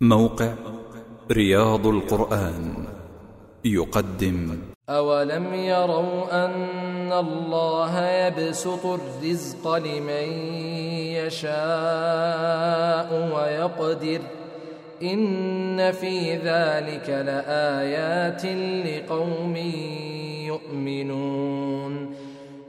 موقع رياض القرآن يقدم. أولم يروا أن الله يبسط الرزق لمن يشاء ويقدر إن في ذلك لآيات لقوم يؤمنون.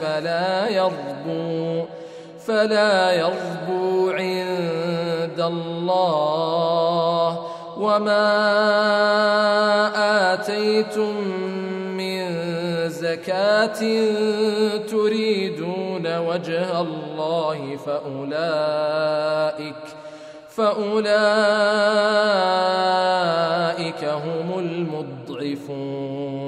فلا يربو فلا يربو عند الله. وما آتيتم من زكاة تريدون وجه الله فأولئك فأولئك هم المضعفون.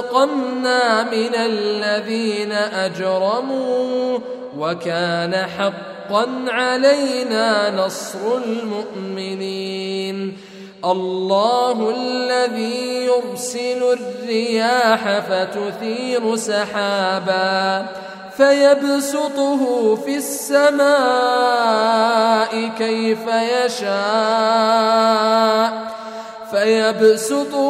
فانتقمنا من الذين اجرموا وكان حقا علينا نصر المؤمنين الله الذي يرسل الرياح فتثير سحابا فيبسطه في السماء كيف يشاء فيبسطه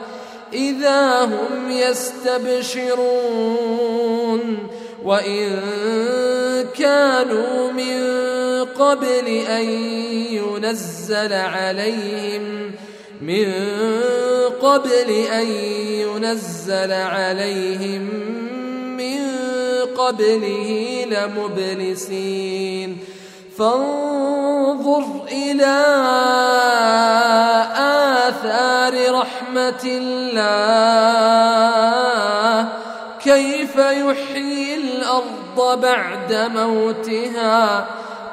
إذا هم يستبشرون وإن كانوا من قبل أن ينزل عليهم من قبل أن ينزل عليهم من قبله لمبلسين فانظر إلى آثار رحمة الله. كيف يحيي الأرض بعد موتها؟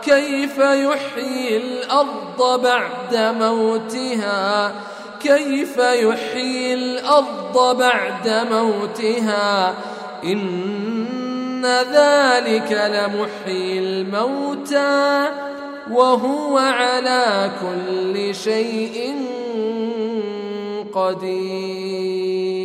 كيف يحيي الأرض بعد موتها؟ كيف يحيي الأرض بعد موتها؟ إن ذلك لمحيي الموتى وهو على كل شيء قدير